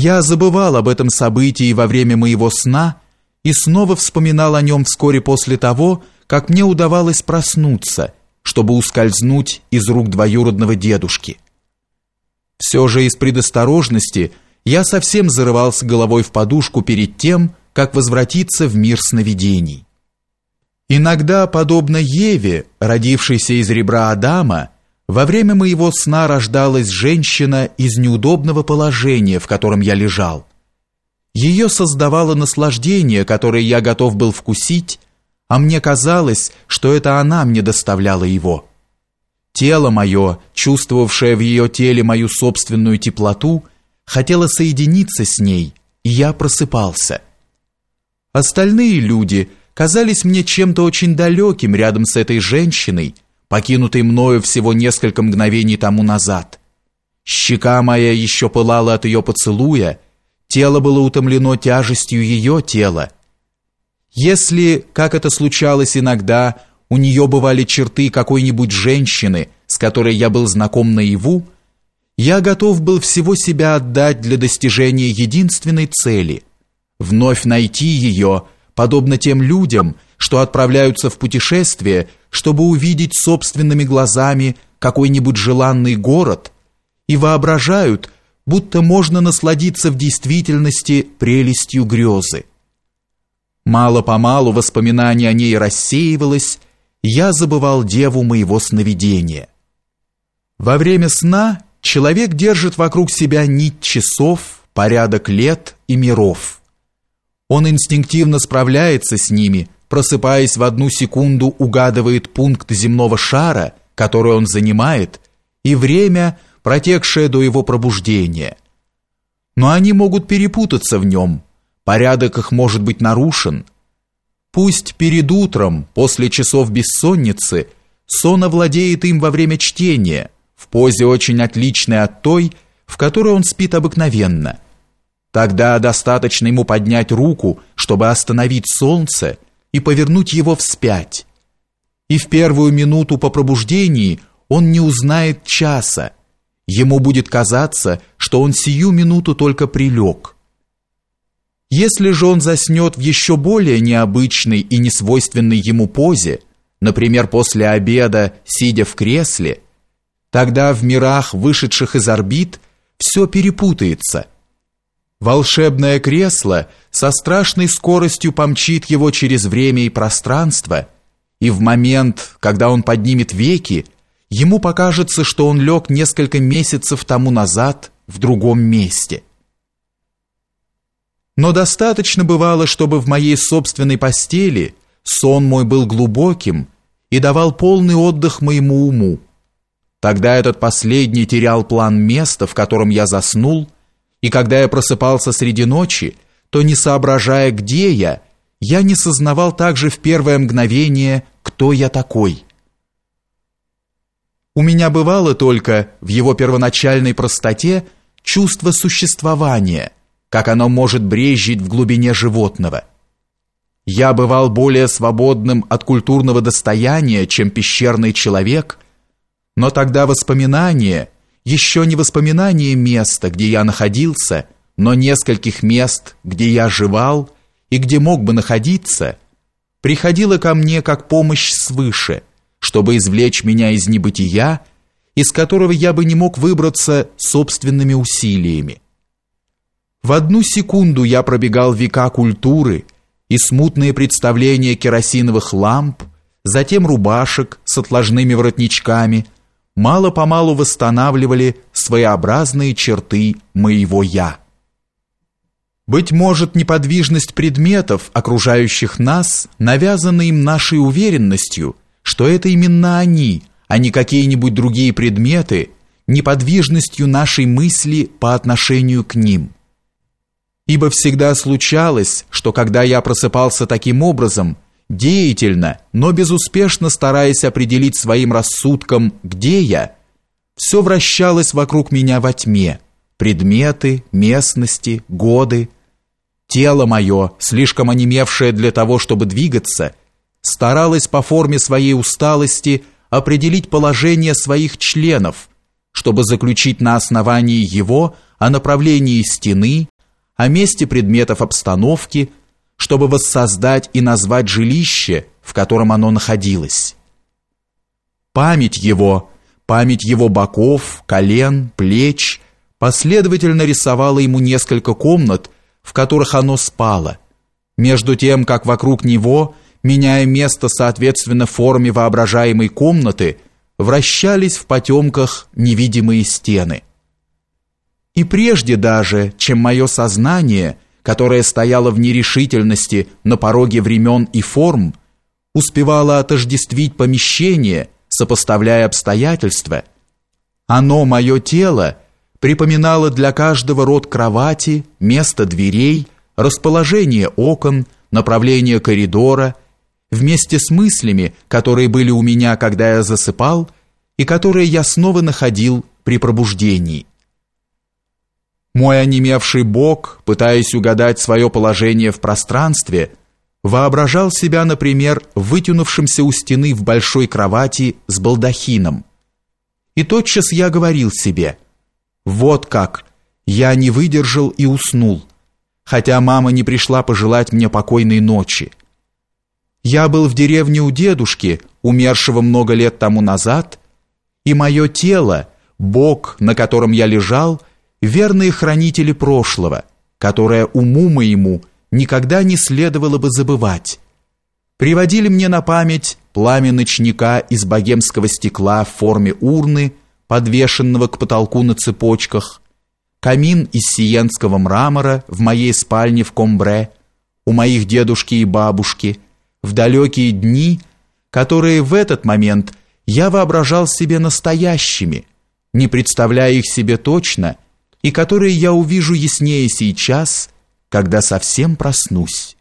Я забывал об этом событии во время моего сна и снова вспоминал о нем вскоре после того, как мне удавалось проснуться, чтобы ускользнуть из рук двоюродного дедушки. Все же из предосторожности я совсем зарывался головой в подушку перед тем, как возвратиться в мир сновидений. Иногда, подобно Еве, родившейся из ребра Адама, во время моего сна рождалась женщина из неудобного положения, в котором я лежал. Ее создавало наслаждение, которое я готов был вкусить, а мне казалось, что это она мне доставляла его. Тело мое, чувствовавшее в ее теле мою собственную теплоту, хотело соединиться с ней, и я просыпался. Остальные люди казались мне чем-то очень далеким рядом с этой женщиной, покинутый мною всего несколько мгновений тому назад. Щека моя еще пылала от ее поцелуя, тело было утомлено тяжестью ее тела. Если, как это случалось иногда, у нее бывали черты какой-нибудь женщины, с которой я был знаком наяву, я готов был всего себя отдать для достижения единственной цели – вновь найти ее, подобно тем людям, что отправляются в путешествие чтобы увидеть собственными глазами какой-нибудь желанный город и воображают, будто можно насладиться в действительности прелестью грезы. Мало-помалу воспоминание о ней рассеивалось, я забывал деву моего сновидения. Во время сна человек держит вокруг себя нить часов, порядок лет и миров. Он инстинктивно справляется с ними – просыпаясь в одну секунду, угадывает пункт земного шара, который он занимает, и время, протекшее до его пробуждения. Но они могут перепутаться в нем, порядок их может быть нарушен. Пусть перед утром, после часов бессонницы, сон овладеет им во время чтения, в позе очень отличной от той, в которой он спит обыкновенно. Тогда достаточно ему поднять руку, чтобы остановить солнце, и повернуть его вспять. И в первую минуту по пробуждении он не узнает часа. Ему будет казаться, что он сию минуту только прилег. Если же он заснет в еще более необычной и несвойственной ему позе, например, после обеда, сидя в кресле, тогда в мирах, вышедших из орбит, все перепутается – Волшебное кресло со страшной скоростью помчит его через время и пространство, и в момент, когда он поднимет веки, ему покажется, что он лег несколько месяцев тому назад в другом месте. Но достаточно бывало, чтобы в моей собственной постели сон мой был глубоким и давал полный отдых моему уму. Тогда этот последний терял план места, в котором я заснул, и когда я просыпался среди ночи, то не соображая, где я, я не сознавал также в первое мгновение, кто я такой. У меня бывало только в его первоначальной простоте чувство существования, как оно может брезжить в глубине животного. Я бывал более свободным от культурного достояния, чем пещерный человек, но тогда воспоминания – еще не воспоминание места, где я находился, но нескольких мест, где я жевал и где мог бы находиться, приходило ко мне как помощь свыше, чтобы извлечь меня из небытия, из которого я бы не мог выбраться собственными усилиями. В одну секунду я пробегал века культуры и смутные представления керосиновых ламп, затем рубашек с отложными воротничками – мало-помалу восстанавливали своеобразные черты моего «я». Быть может, неподвижность предметов, окружающих нас, навязана им нашей уверенностью, что это именно они, а не какие-нибудь другие предметы, неподвижностью нашей мысли по отношению к ним. Ибо всегда случалось, что когда я просыпался таким образом – деятельно, но безуспешно стараясь определить своим рассудком, где я, все вращалось вокруг меня во тьме, предметы, местности, годы. Тело мое, слишком онемевшее для того, чтобы двигаться, старалось по форме своей усталости определить положение своих членов, чтобы заключить на основании его о направлении стены, о месте предметов обстановки, чтобы воссоздать и назвать жилище, в котором оно находилось. Память его, память его боков, колен, плеч последовательно рисовала ему несколько комнат, в которых оно спало, между тем, как вокруг него, меняя место соответственно форме воображаемой комнаты, вращались в потемках невидимые стены. И прежде даже, чем мое сознание, которое стояло в нерешительности на пороге времен и форм, успевало отождествить помещение, сопоставляя обстоятельства, оно, мое тело, припоминало для каждого род кровати, место дверей, расположение окон, направление коридора, вместе с мыслями, которые были у меня, когда я засыпал, и которые я снова находил при пробуждении. Мой онемевший бок, пытаясь угадать свое положение в пространстве, воображал себя, например, вытянувшимся у стены в большой кровати с балдахином. И тотчас я говорил себе, вот как, я не выдержал и уснул, хотя мама не пришла пожелать мне покойной ночи. Я был в деревне у дедушки, умершего много лет тому назад, и мое тело, бок, на котором я лежал, верные хранители прошлого, которое уму моему никогда не следовало бы забывать. Приводили мне на память пламя ночника из богемского стекла в форме урны, подвешенного к потолку на цепочках, камин из сиенского мрамора в моей спальне в Комбре, у моих дедушки и бабушки, в далекие дни, которые в этот момент я воображал себе настоящими, не представляя их себе точно – и которые я увижу яснее сейчас, когда совсем проснусь.